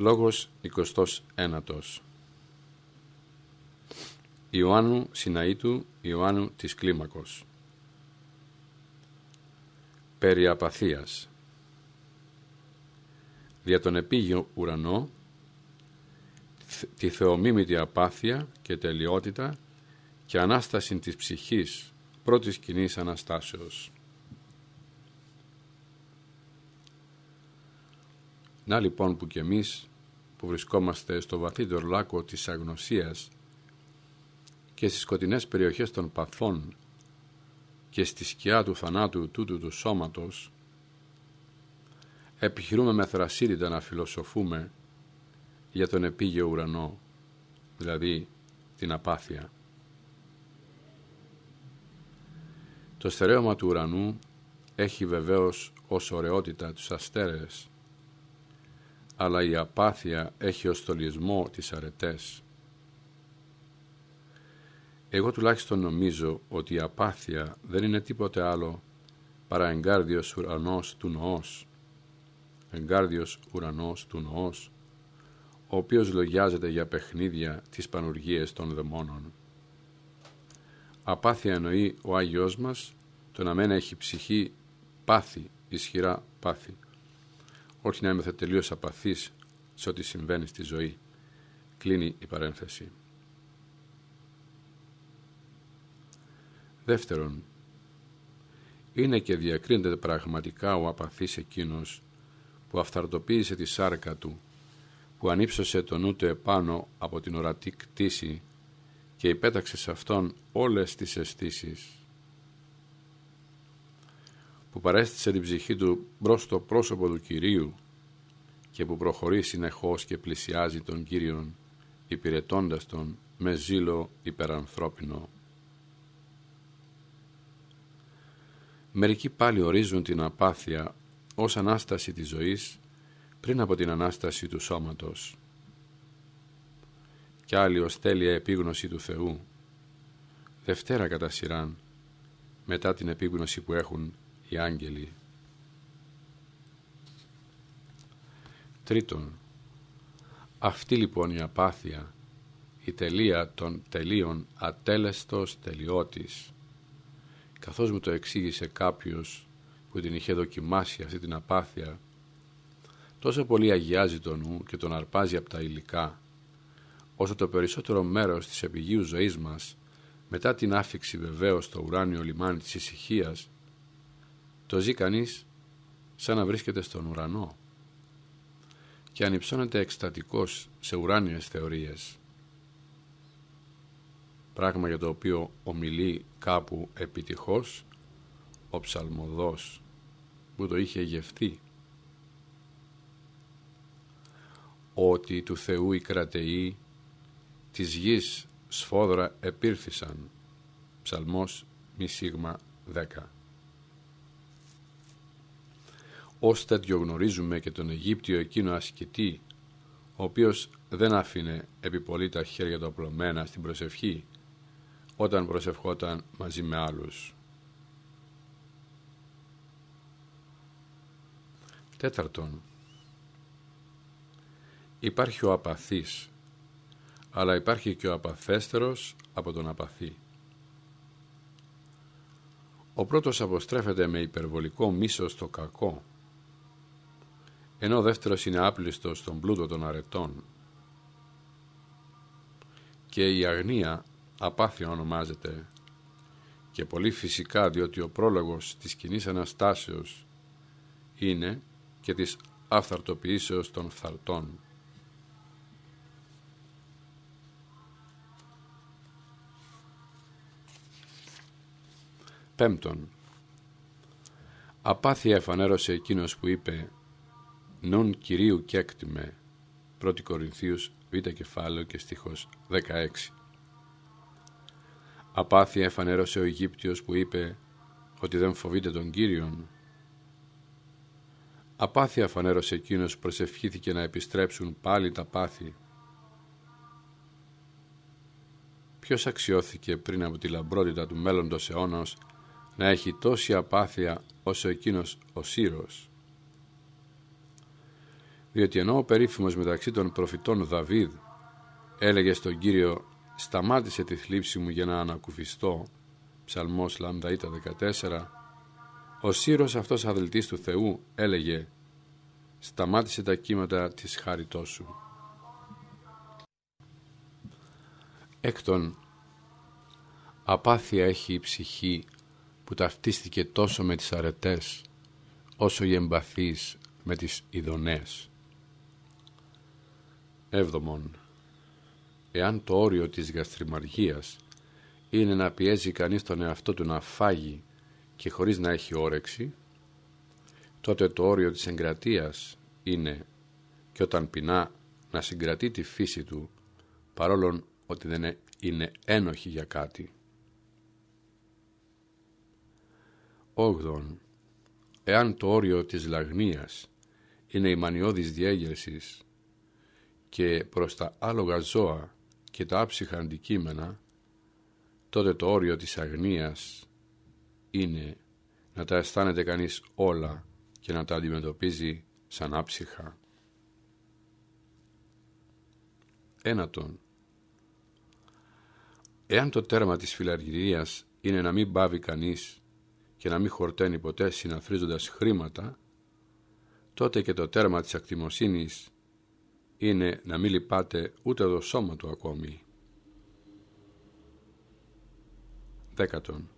Λόγος 21 Ιωάννου Συναήτου Ιωάννου της Κλίμακος. Περί απαθίας. Δια τον επίγειο ουρανό τη θεομίμητη απάθεια και τελειότητα και Ανάσταση της ψυχής πρώτης κοινής Αναστάσεως. Να λοιπόν που κι εμείς που βρισκόμαστε στο βαθύτερο λάκκο της αγνωσίας και στις σκοτεινές περιοχές των παθών και στη σκιά του θανάτου τούτου του σώματος επιχειρούμε με θρασίτητα να φιλοσοφούμε για τον επίγειο ουρανό, δηλαδή την απάθεια. Το στερέωμα του ουρανού έχει βεβαίως ως ωραιότητα τους αστέρες, αλλά η απάθεια έχει ως στολισμό τις αρετές. Εγώ τουλάχιστον νομίζω ότι η απάθεια δεν είναι τίποτε άλλο παρά εγκάρδιος ουρανός του νοός, εγκάρδιος ουρανός του νοός, ο οποίος λογιάζεται για παιχνίδια τις πανουργίες των δαιμόνων. Απάθεια εννοεί ο Άγιος μας το να μένα έχει ψυχή πάθη, ισχυρά πάθη. Όχι να είμαι τελείως απαθής σε ό,τι συμβαίνει στη ζωή. Κλείνει η παρένθεση. Δεύτερον, είναι και διακρίνεται πραγματικά ο απαθής εκείνος που αυθαρτοποίησε τη σάρκα του, που ανύψωσε τον νου επάνω από την ορατή κτήση και υπέταξε σε αυτόν όλες τις αισθήσεις που παρέστησε την ψυχή του μπρος στο πρόσωπο του Κυρίου και που προχωρεί συνεχώς και πλησιάζει τον Κύριον υπηρετώντας τον με ζήλο υπερανθρώπινο. Μερικοί πάλι ορίζουν την απάθεια ως Ανάσταση της ζωής πριν από την Ανάσταση του σώματος κι άλλοι ως τέλεια επίγνωση του Θεού Δευτέρα κατά σειράν μετά την επίγνωση που έχουν οι άγγελοι. Τρίτον αυτή λοιπόν η απάθεια η τελεία των τελείων ατέλεστος τελειώτης. Καθώς μου το εξήγησε κάποιος που την είχε δοκιμάσει αυτή την απάθεια τόσο πολύ αγιάζει τον νου και τον αρπάζει από τα υλικά όσο το περισσότερο μέρος της επιγείου ζωής μας μετά την άφηξη βεβαίως στο ουράνιο λιμάνι της ησυχίας, το ζει κανείς σαν να βρίσκεται στον ουρανό. Και ανυψώνεται εκστατικός σε ουράνιες θεωρίες πράγμα για το οποίο ομιλεί κάπου επιτυχώς ο ψαλμοδός που το είχε γευτεί. Ότι του Θεού οι κρατεοί της γης σφόδρα επήρθησαν. Ψαλμός μη σίγμα 10 ως τέτοιο γνωρίζουμε και τον Αιγύπτιο εκείνο ασκητή ο οποίος δεν άφηνε επί πολύ τα χέρια του απλωμένα στην προσευχή όταν προσευχόταν μαζί με άλλους. Τέταρτον, υπάρχει ο απαθής, αλλά υπάρχει και ο απαθέστερος από τον απαθή. Ο πρώτος αποστρέφεται με υπερβολικό μίσος στο κακό, ενώ ο δεύτερος είναι άπλιστος στον πλούτο των αρετών. Και η αγνία απάθεια ονομάζεται και πολύ φυσικά διότι ο πρόλογος της κοινής Αναστάσεως είναι και της αυθαρτοποιήσεως των φθαρτών. Πέμπτον, απάθεια εφανέρωσε εκείνος που είπε «Νον Κυρίου κέκτημε» 1 Κορινθίους β κεφάλαιο και στίχος 16. Απάθεια εφανέρωσε ο Αιγύπτιος που είπε ότι δεν φοβείται τον Κύριον. Απάθεια φανέρωσε εκείνος που προσευχήθηκε να επιστρέψουν πάλι τα πάθη. Ποιος αξιώθηκε πριν από τη λαμπρότητα του μέλλοντος αιώνος να έχει τόση απάθεια όσο εκείνος ο Σύρος; Διότι ενώ ο περίφημος μεταξύ των προφητών Δαβίδ έλεγε στον Κύριο «Σταμάτησε τη θλίψη μου για να ανακουφιστώ» Ψαλμός Λαμδαΐτα 14 ο Σύρος αυτός αδελτής του Θεού έλεγε «Σταμάτησε τα κύματα της χάριτός σου». Έκτον, απάθεια έχει η ψυχή που ταυτίστηκε τόσο με τις αρετές όσο η εμπαθής με τις ειδονές. Έβδομον, εάν το όριο της γαστριμαργίας είναι να πιέζει κανείς τον εαυτό του να φάγει και χωρίς να έχει όρεξη, τότε το όριο της εγκρατείας είναι και όταν πεινά να συγκρατεί τη φύση του παρόλο ότι δεν είναι ένοχη για κάτι. Όγδον, εάν το όριο της λαγνίας είναι η μανιώδης διέγερσης και προς τα άλογα ζώα και τα άψυχα αντικείμενα, τότε το όριο της αγνίας είναι να τα αισθάνεται κανείς όλα και να τα αντιμετωπίζει σαν άψυχα. Ένατον, εάν το τέρμα της φιλαργυρίας είναι να μην πάβει κανείς και να μην χορταίνει ποτέ συναθρίζοντας χρήματα, τότε και το τέρμα της ακτιμοσύνης είναι να μην λυπάται ούτε το σώμα του ακόμη. Δέκατον.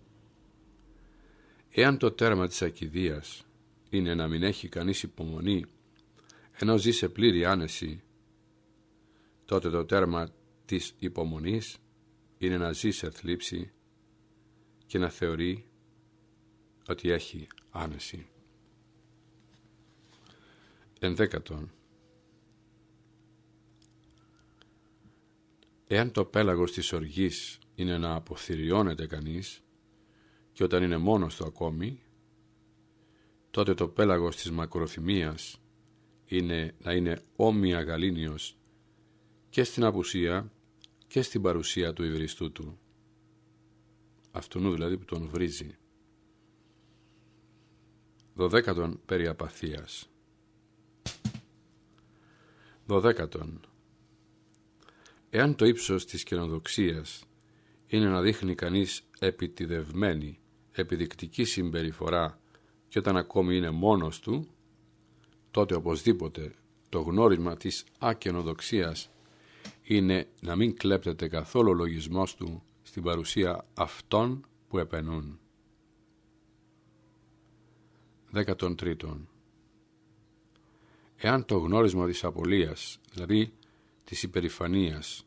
Εάν το τέρμα της ακιδείας είναι να μην έχει κανείς υπομονή, ενώ ζει σε πλήρη άνεση, τότε το τέρμα της υπομονής είναι να ζει σε θλίψη και να θεωρεί ότι έχει άνεση. Ενδέκατον. Εάν το πέλαγος της οργής είναι να αποθυριώνεται κανείς και όταν είναι μόνος του ακόμη, τότε το πέλαγος της μακροθυμίας είναι να είναι όμοια γαλήνιος και στην απουσία και στην παρουσία του υβριστού του. Αυτού δηλαδή που τον βρίζει. Δωδέκατον περί απαθίας. Δωδέκατον. Εάν το ύψος της καινοδοξίας είναι να δείχνει κανείς επιτιδευμένη, επιδεικτική συμπεριφορά και όταν ακόμη είναι μόνος του, τότε οπωσδήποτε το γνώρισμα της ακαινοδοξίας είναι να μην κλέπτεται καθόλου ο λογισμός του στην παρουσία αυτών που επενούν. 13. Εάν το γνώρισμα της απολίας, δηλαδή της υπερηφανίας,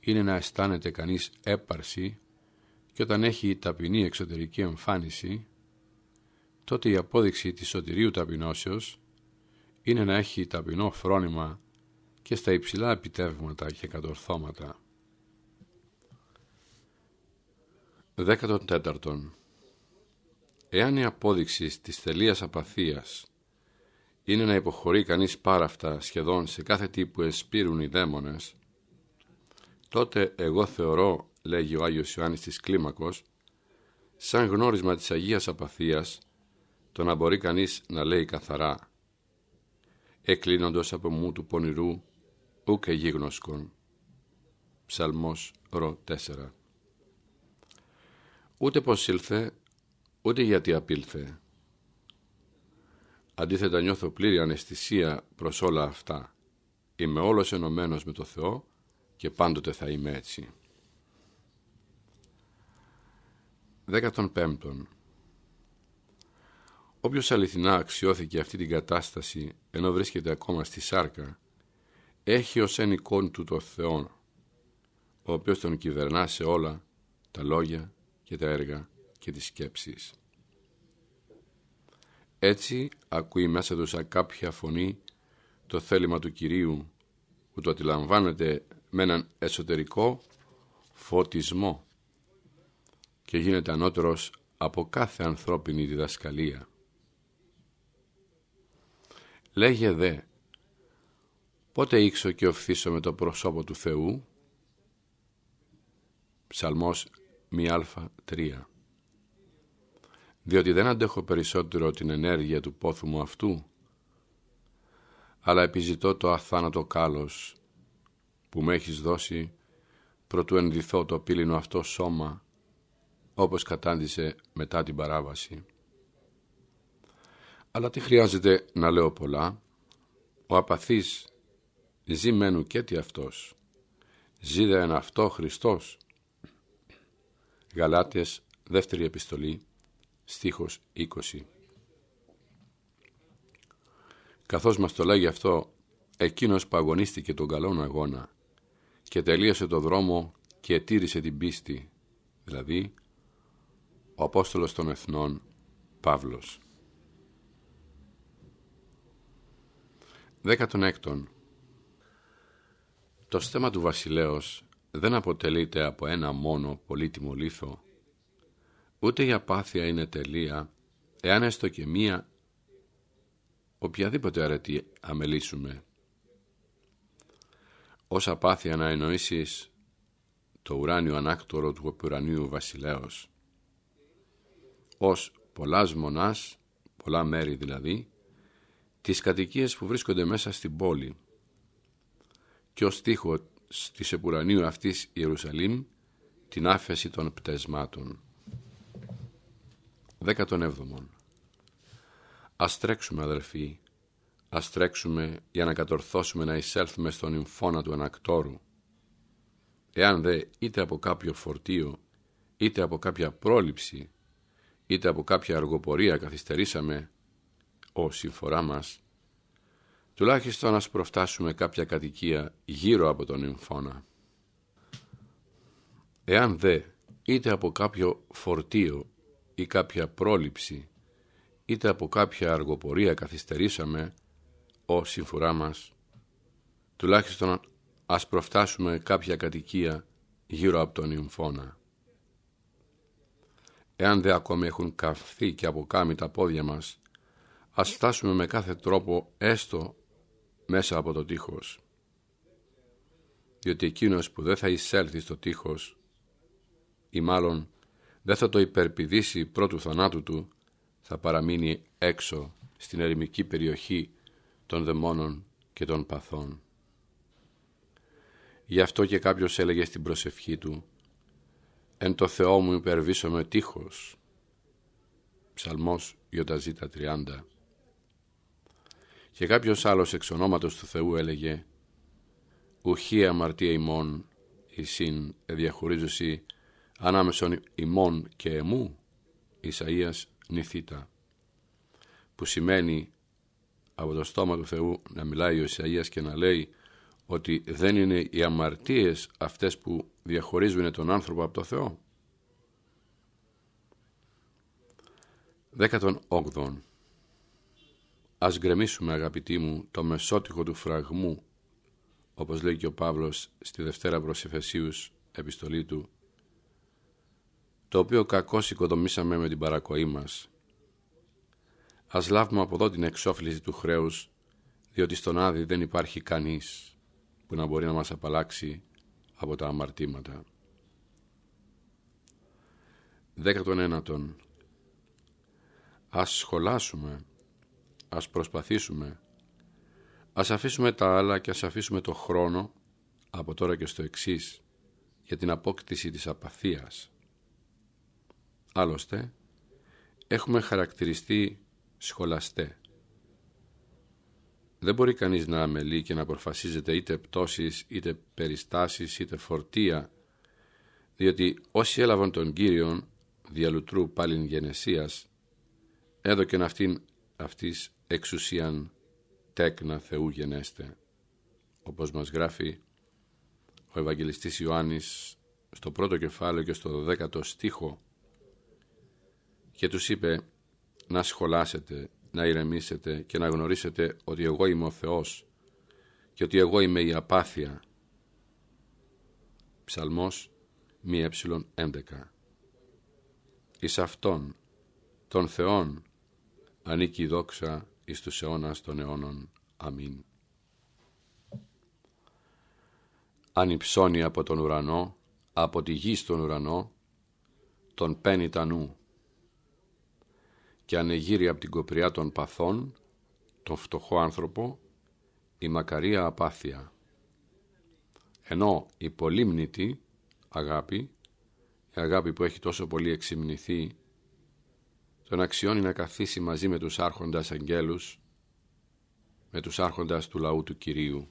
είναι να αισθάνεται κανείς έπαρση και όταν έχει ταπεινή εξωτερική εμφάνιση, τότε η απόδειξη της σωτηρίου ταπεινώσεως είναι να έχει ταπεινό φρόνημα και στα υψηλά επιτεύγματα και κατορθώματα. 14. Εάν η απόδειξη της θελίας απαθίας είναι να υποχωρεί κανείς πάρα αυτά σχεδόν σε κάθε τι που εσπείρουν οι δαίμονες, τότε εγώ θεωρώ, λέγει ο Άγιος Ιωάννης της Κλίμακος, σαν γνώρισμα της Αγίας Απαθίας, το να μπορεί κανείς να λέει καθαρά, εκλείνοντος από μου του πονηρού, ουκ γίγνωσκον. Ψαλμός ρο 4 Ούτε πως ήλθε, ούτε γιατί απήλθε. Αντίθετα νιώθω πλήρη αναισθησία προς όλα αυτά. Είμαι όλος ενωμένος με το Θεό και πάντοτε θα είμαι έτσι. 15. Όποιος αληθινά αξιώθηκε αυτή την κατάσταση ενώ βρίσκεται ακόμα στη σάρκα, έχει ως εν εικόν του το Θεό, ο οποίος τον κυβερνά σε όλα τα λόγια και τα έργα και τις σκέψεις. Έτσι ακούει μέσα του σαν κάποια φωνή το θέλημα του Κυρίου που το αντιλαμβάνεται με έναν εσωτερικό φωτισμό και γίνεται ανώτερος από κάθε ανθρώπινη διδασκαλία. Λέγε δε, πότε ήξω και οφθήσω με το προσώπο του Θεού; Ψαλμός 1α3 Διότι δεν αντέχω περισσότερο την ενέργεια του πόθου μου αυτού. αλλά επιζητώ το αθάνατο κάλος που με έχεις δώσει προτού ενδυθώ το πύληνο αυτό σώμα όπως κατάντησε μετά την παράβαση. Αλλά τι χρειάζεται να λέω πολλά, ο απαθής ζει μένου και τι αυτός, ζει εν αυτό Χριστός. Γαλάτες, δεύτερη επιστολή, στίχος 20. Καθώς μας το λέγει αυτό, εκείνος που αγωνίστηκε τον καλόν αγώνα και τελείωσε το δρόμο και τήρησε την πίστη, δηλαδή ο Απόστολος των Εθνών Παύλος. Δέκατον έκτον. Το στέμα του βασιλέως δεν αποτελείται από ένα μόνο πολύτιμο λίθο, ούτε η απάθεια είναι τελεία, εάν έστω και μία οποιαδήποτε αρετή αμελήσουμε. Ως απάθεια να εννοήσεις το ουράνιο ανάκτορο του ουρανίου βασιλέως, ως πολλάς μονάς, πολλά μέρη δηλαδή, τις κατοικίες που βρίσκονται μέσα στην πόλη και ως τείχος της επουρανίου αυτής Ιερουσαλήμ την άφεση των πτεσμάτων. 17. Ας τρέξουμε αδελφοί, ας τρέξουμε για να κατορθώσουμε να εισέλθουμε στον υμφώνα του ανακτόρου. Εάν δε είτε από κάποιο φορτίο, είτε από κάποια πρόληψη, είτε από κάποια αργοπορία καθυστερήσαμε, ο συμφορά μας, τουλάχιστον ας προφτάσουμε κάποια κατοικία γύρω από τον υμφώνα. Εάν δε είτε από κάποιο φορτίο ή κάποια πρόληψη, είτε από κάποια αργοπορία καθυστερήσαμε, ο συμφορά μας, τουλάχιστον ας προφτάσουμε κάποια κατοικία γύρω από τον υμφώνα. Εάν δε ακόμη έχουν καυθεί και αποκάμει τα πόδια μας, ας φτάσουμε με κάθε τρόπο έστω μέσα από το τείχος. Διότι εκείνος που δεν θα εισέλθει στο τείχος ή μάλλον δεν θα το υπερπηδήσει πρώτου θανάτου του, θα παραμείνει έξω στην ερημική περιοχή των δαιμόνων και των παθών. Γι' αυτό και κάποιος έλεγε στην προσευχή του «Εν το Θεό μου υπερβήσω με τείχος». Ψαλμός Ιωταζήτα 30 Και κάποιος άλλος εξ ονόματος του Θεού έλεγε «Ουχή αμαρτία ημών, η συν διαχωρίζωση ανάμεσον ημών και εμού» Ισαΐας νηθήτα που σημαίνει από το στόμα του Θεού να μιλάει ο Ισαΐας και να λέει ότι δεν είναι οι αμαρτίες αυτές που διαχωρίζουν τον άνθρωπο από το Θεό. 18. Ας γκρεμίσουμε αγαπητοί μου το μεσότυχο του φραγμού όπως λέει και ο Παύλος στη Δευτέρα προς Εφεσίους επιστολή του το οποίο κακώς οικοδομήσαμε με την παρακοή μας. Ας λάβουμε από εδώ την εξόφληση του χρέους διότι στον Άδη δεν υπάρχει κανείς που να μπορεί να μας απαλλάξει από τα αμαρτήματα. 19. Ας σχολάσουμε, ας προσπαθήσουμε, ας αφήσουμε τα άλλα και ας αφήσουμε το χρόνο από τώρα και στο εξής για την απόκτηση της απαθίας. Άλλωστε, έχουμε χαρακτηριστεί σχολαστέ. Δεν μπορεί κανείς να αμελεί και να προφασίζεται είτε πτώσεις, είτε περιστάσεις, είτε φορτία, διότι όσοι έλαβαν τον Κύριον, διαλουτρού πάλιν γενεσίας, έδωκεν αυτήν αυτής εξουσίαν τέκνα Θεού γενέστε. Όπως μας γράφει ο Ευαγγελιστής Ιωάννης στο πρώτο κεφάλαιο και στο δέκατο στίχο και τους είπε να σχολάσετε να ηρεμήσετε και να γνωρίσετε ότι εγώ είμαι ο Θεός και ότι εγώ είμαι η απάθεια. Ψαλμός μη έψιλον 11 Εις Αυτόν, τον Θεόν, ανήκει η δόξα εις τους αιώνας των αιώνων. Αμήν. Αν υψώνει από τον ουρανό, από τη γη στον ουρανό, τον παίρνει τα νου και ανεγείρει από την κοπριά των παθών, τον φτωχό άνθρωπο, η μακαρία απάθεια. Ενώ η πολύμνητη αγάπη, η αγάπη που έχει τόσο πολύ εξυμνηθεί, τον αξιώνει να καθίσει μαζί με τους άρχοντας αγγέλους, με τους άρχοντας του λαού του Κυρίου.